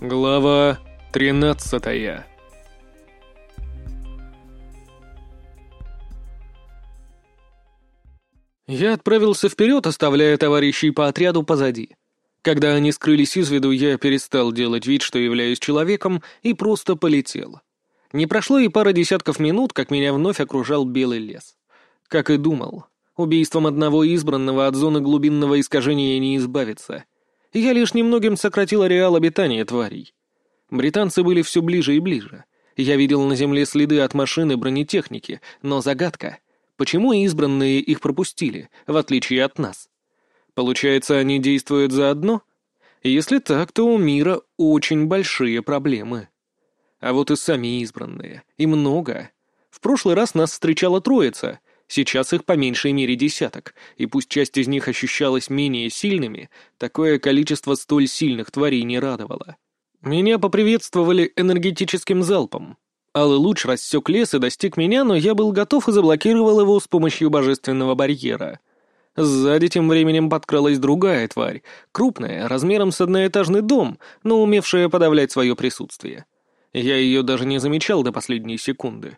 Глава тринадцатая Я отправился вперед, оставляя товарищей по отряду позади. Когда они скрылись из виду, я перестал делать вид, что являюсь человеком, и просто полетел. Не прошло и пара десятков минут, как меня вновь окружал белый лес. Как и думал, убийством одного избранного от зоны глубинного искажения не избавиться. Я лишь немногим сократил ареал обитания тварей. Британцы были все ближе и ближе. Я видел на земле следы от машины бронетехники, но загадка — почему избранные их пропустили, в отличие от нас? Получается, они действуют заодно? Если так, то у мира очень большие проблемы. А вот и сами избранные. И много. В прошлый раз нас встречала троица. Сейчас их по меньшей мере десяток. И пусть часть из них ощущалась менее сильными, такое количество столь сильных тварей не радовало. Меня поприветствовали энергетическим залпом. Алый луч рассек лес и достиг меня, но я был готов и заблокировал его с помощью божественного барьера. Сзади тем временем подкралась другая тварь, крупная, размером с одноэтажный дом, но умевшая подавлять свое присутствие. Я ее даже не замечал до последней секунды.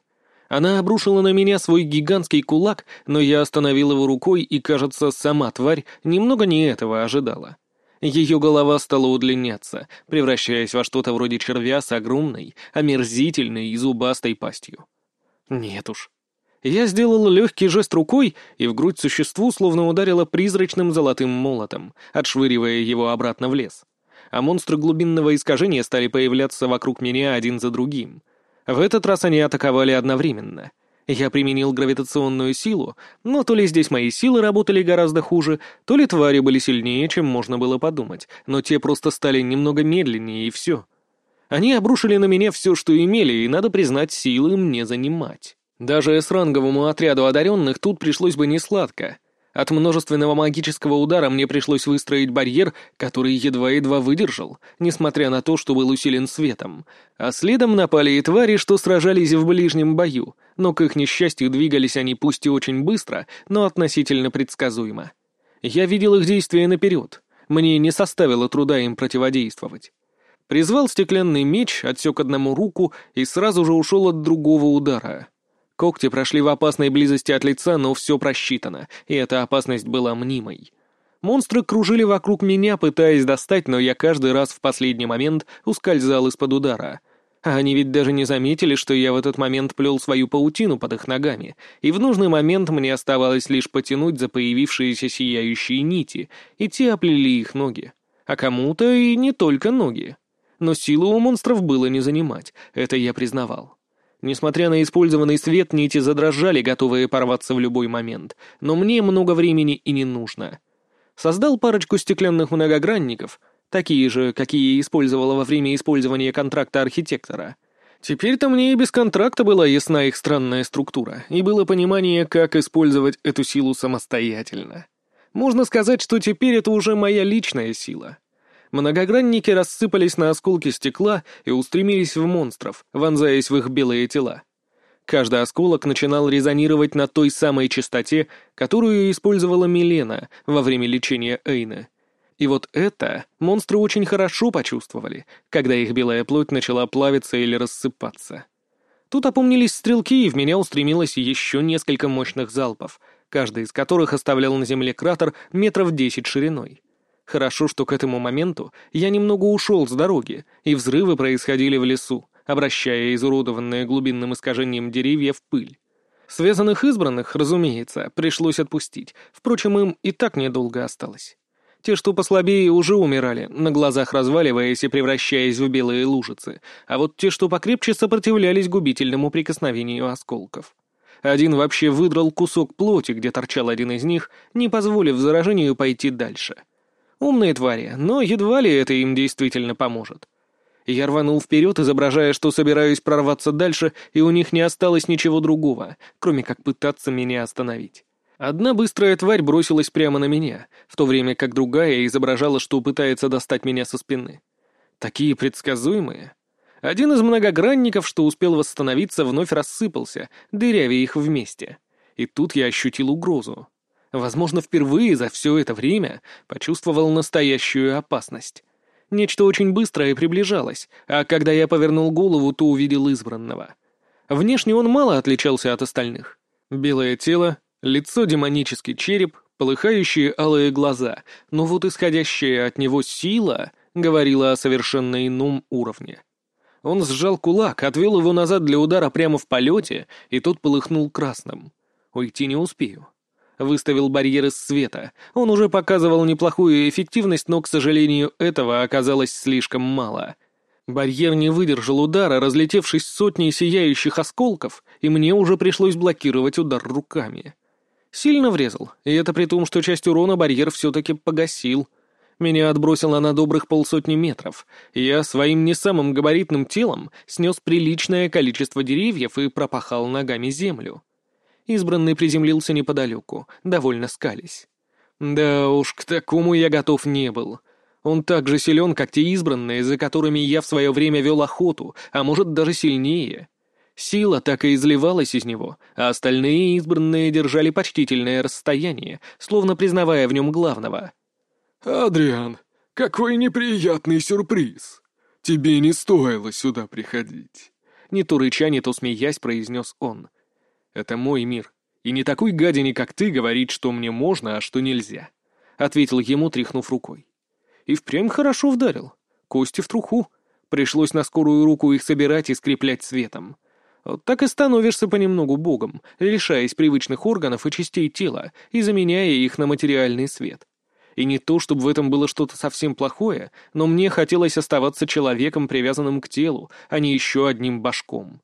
Она обрушила на меня свой гигантский кулак, но я остановил его рукой, и, кажется, сама тварь немного не этого ожидала. Ее голова стала удлиняться, превращаясь во что-то вроде червя с огромной, омерзительной и зубастой пастью. Нет уж. Я сделал легкий жест рукой, и в грудь существу словно ударило призрачным золотым молотом, отшвыривая его обратно в лес а монстры глубинного искажения стали появляться вокруг меня один за другим. В этот раз они атаковали одновременно. Я применил гравитационную силу, но то ли здесь мои силы работали гораздо хуже, то ли твари были сильнее, чем можно было подумать, но те просто стали немного медленнее, и все. Они обрушили на меня все, что имели, и, надо признать, силы мне занимать. Даже с-ранговому отряду одаренных тут пришлось бы несладко — от множественного магического удара мне пришлось выстроить барьер, который едва-едва выдержал, несмотря на то, что был усилен светом. А следом напали и твари, что сражались в ближнем бою, но к их несчастью двигались они пусть и очень быстро, но относительно предсказуемо. Я видел их действия наперед. Мне не составило труда им противодействовать. Призвал стеклянный меч, отсек одному руку и сразу же ушел от другого удара. Когти прошли в опасной близости от лица, но все просчитано, и эта опасность была мнимой. Монстры кружили вокруг меня, пытаясь достать, но я каждый раз в последний момент ускользал из-под удара. А они ведь даже не заметили, что я в этот момент плел свою паутину под их ногами, и в нужный момент мне оставалось лишь потянуть за появившиеся сияющие нити, и те оплели их ноги. А кому-то и не только ноги. Но силу у монстров было не занимать, это я признавал. Несмотря на использованный свет, нити задрожали, готовые порваться в любой момент, но мне много времени и не нужно. Создал парочку стеклянных многогранников, такие же, какие использовала во время использования контракта архитектора. Теперь-то мне и без контракта была ясна их странная структура, и было понимание, как использовать эту силу самостоятельно. Можно сказать, что теперь это уже моя личная сила — Многогранники рассыпались на осколки стекла и устремились в монстров, вонзаясь в их белые тела. Каждый осколок начинал резонировать на той самой частоте, которую использовала Милена во время лечения Эйна. И вот это монстры очень хорошо почувствовали, когда их белая плоть начала плавиться или рассыпаться. Тут опомнились стрелки, и в меня устремилось еще несколько мощных залпов, каждый из которых оставлял на земле кратер метров десять шириной. Хорошо, что к этому моменту я немного ушел с дороги, и взрывы происходили в лесу, обращая изуродованные глубинным искажением деревья в пыль. Связанных избранных, разумеется, пришлось отпустить, впрочем, им и так недолго осталось. Те, что послабее, уже умирали, на глазах разваливаясь и превращаясь в белые лужицы, а вот те, что покрепче, сопротивлялись губительному прикосновению осколков. Один вообще выдрал кусок плоти, где торчал один из них, не позволив заражению пойти дальше — Умные твари, но едва ли это им действительно поможет. Я рванул вперед, изображая, что собираюсь прорваться дальше, и у них не осталось ничего другого, кроме как пытаться меня остановить. Одна быстрая тварь бросилась прямо на меня, в то время как другая изображала, что пытается достать меня со спины. Такие предсказуемые. Один из многогранников, что успел восстановиться, вновь рассыпался, дырявя их вместе. И тут я ощутил угрозу возможно, впервые за все это время почувствовал настоящую опасность. Нечто очень быстрое приближалось, а когда я повернул голову, то увидел избранного. Внешне он мало отличался от остальных. Белое тело, лицо демонический череп, полыхающие алые глаза, но вот исходящая от него сила говорила о совершенно ином уровне. Он сжал кулак, отвел его назад для удара прямо в полете, и тот полыхнул красным. Уйти не успею. Выставил барьер из света. Он уже показывал неплохую эффективность, но, к сожалению, этого оказалось слишком мало. Барьер не выдержал удара, разлетевшись сотней сияющих осколков, и мне уже пришлось блокировать удар руками. Сильно врезал, и это при том, что часть урона барьер все-таки погасил — меня отбросило на добрых полсотни метров. Я своим не самым габаритным телом снес приличное количество деревьев и пропахал ногами землю. Избранный приземлился неподалеку, довольно скались. Да уж, к такому я готов не был. Он так же силен, как те избранные, за которыми я в свое время вел охоту, а может даже сильнее. Сила так и изливалась из него, а остальные избранные держали почтительное расстояние, словно признавая в нем главного — «Адриан, какой неприятный сюрприз! Тебе не стоило сюда приходить!» Не то рыча, не то смеясь, произнес он. «Это мой мир, и не такой гадине, как ты, говорит, что мне можно, а что нельзя», — ответил ему, тряхнув рукой. И впрямь хорошо вдарил. Кости в труху. Пришлось на скорую руку их собирать и скреплять светом. Вот так и становишься понемногу богом, лишаясь привычных органов и частей тела и заменяя их на материальный свет. И не то, чтобы в этом было что-то совсем плохое, но мне хотелось оставаться человеком, привязанным к телу, а не еще одним башком.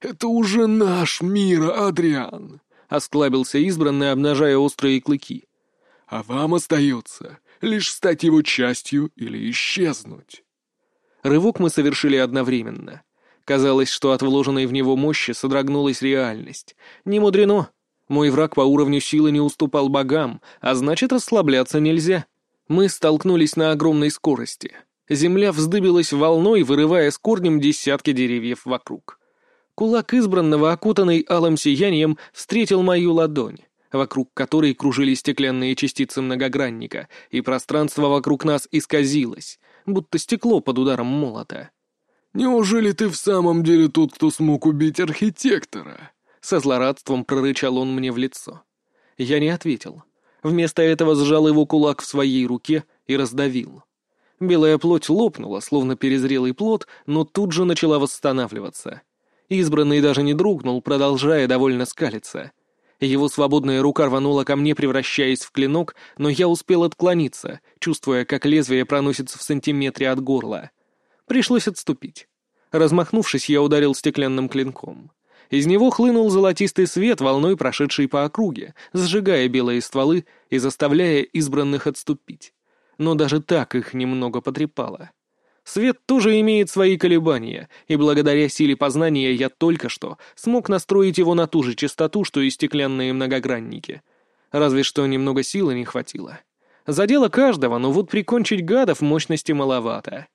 «Это уже наш мир, Адриан!» — осклабился избранный, обнажая острые клыки. «А вам остается лишь стать его частью или исчезнуть». Рывок мы совершили одновременно. Казалось, что от вложенной в него мощи содрогнулась реальность. Не мудрено, мой враг по уровню силы не уступал богам, а значит, расслабляться нельзя. Мы столкнулись на огромной скорости. Земля вздыбилась волной, вырывая с корнем десятки деревьев вокруг. Кулак избранного, окутанный алым сиянием, встретил мою ладонь, вокруг которой кружили стеклянные частицы многогранника, и пространство вокруг нас исказилось, будто стекло под ударом молота. «Неужели ты в самом деле тот, кто смог убить архитектора?» Со злорадством прорычал он мне в лицо. Я не ответил. Вместо этого сжал его кулак в своей руке и раздавил. Белая плоть лопнула, словно перезрелый плод, но тут же начала восстанавливаться. Избранный даже не дрогнул, продолжая довольно скалиться. Его свободная рука рванула ко мне, превращаясь в клинок, но я успел отклониться, чувствуя, как лезвие проносится в сантиметре от горла. Пришлось отступить. Размахнувшись, я ударил стеклянным клинком. Из него хлынул золотистый свет, волной прошедший по округе, сжигая белые стволы и заставляя избранных отступить. Но даже так их немного потрепало. Свет тоже имеет свои колебания, и благодаря силе познания я только что смог настроить его на ту же частоту, что и стеклянные многогранники. Разве что немного силы не хватило. Задело каждого, но вот прикончить гадов мощности маловато.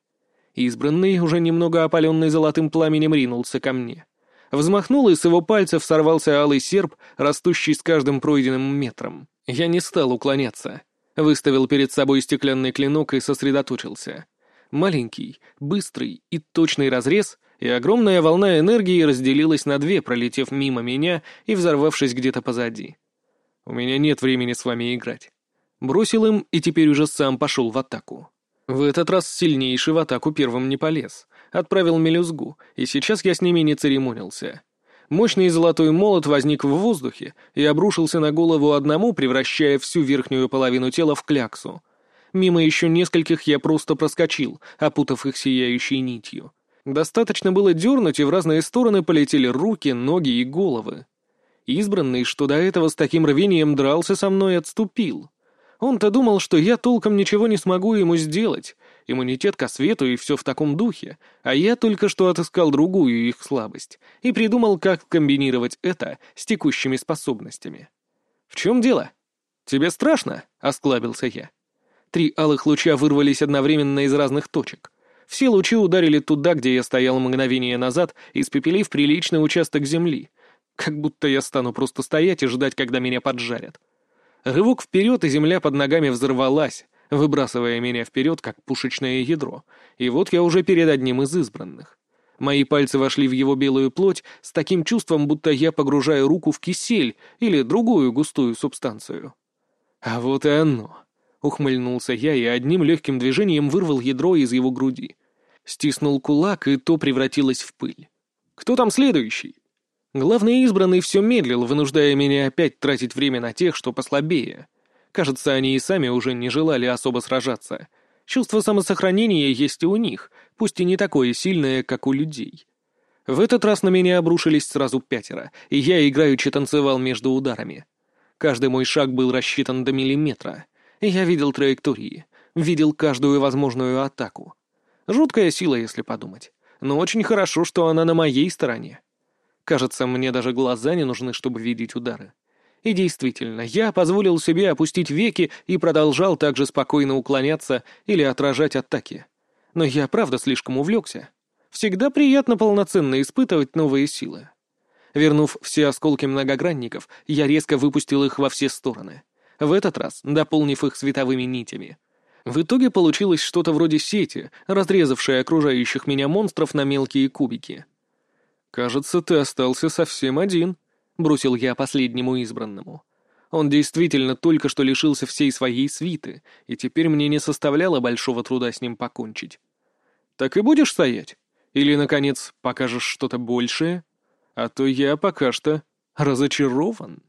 Избранный, уже немного опаленный золотым пламенем, ринулся ко мне. Взмахнул, и с его пальцев сорвался алый серп, растущий с каждым пройденным метром. Я не стал уклоняться. Выставил перед собой стеклянный клинок и сосредоточился. Маленький, быстрый и точный разрез, и огромная волна энергии разделилась на две, пролетев мимо меня и взорвавшись где-то позади. «У меня нет времени с вами играть». Бросил им и теперь уже сам пошел в атаку. В этот раз сильнейший в атаку первым не полез отправил мелюзгу, и сейчас я с ними не церемонился. Мощный золотой молот возник в воздухе и обрушился на голову одному, превращая всю верхнюю половину тела в кляксу. Мимо еще нескольких я просто проскочил, опутав их сияющей нитью. Достаточно было дернуть, и в разные стороны полетели руки, ноги и головы. Избранный, что до этого с таким рвением дрался со мной, отступил. Он-то думал, что я толком ничего не смогу ему сделать, иммунитет ко свету и все в таком духе, а я только что отыскал другую их слабость и придумал, как комбинировать это с текущими способностями. «В чем дело? Тебе страшно?» — осклабился я. Три алых луча вырвались одновременно из разных точек. Все лучи ударили туда, где я стоял мгновение назад, испепелив приличный участок земли. Как будто я стану просто стоять и ждать, когда меня поджарят. Рывок вперед, и земля под ногами взорвалась, выбрасывая меня вперед, как пушечное ядро, и вот я уже перед одним из избранных. Мои пальцы вошли в его белую плоть с таким чувством, будто я погружаю руку в кисель или другую густую субстанцию. А вот и оно. Ухмыльнулся я и одним легким движением вырвал ядро из его груди. Стиснул кулак, и то превратилось в пыль. «Кто там следующий?» Главный избранный все медлил, вынуждая меня опять тратить время на тех, что послабее. Кажется, они и сами уже не желали особо сражаться. Чувство самосохранения есть и у них, пусть и не такое сильное, как у людей. В этот раз на меня обрушились сразу пятеро, и я играючи танцевал между ударами. Каждый мой шаг был рассчитан до миллиметра. Я видел траектории, видел каждую возможную атаку. Жуткая сила, если подумать. Но очень хорошо, что она на моей стороне. Кажется, мне даже глаза не нужны, чтобы видеть удары. И действительно, я позволил себе опустить веки и продолжал также спокойно уклоняться или отражать атаки. Но я правда слишком увлекся. Всегда приятно полноценно испытывать новые силы. Вернув все осколки многогранников, я резко выпустил их во все стороны. В этот раз дополнив их световыми нитями. В итоге получилось что-то вроде сети, разрезавшей окружающих меня монстров на мелкие кубики. «Кажется, ты остался совсем один», — бросил я последнему избранному. Он действительно только что лишился всей своей свиты, и теперь мне не составляло большого труда с ним покончить. «Так и будешь стоять? Или, наконец, покажешь что-то большее? А то я пока что разочарован».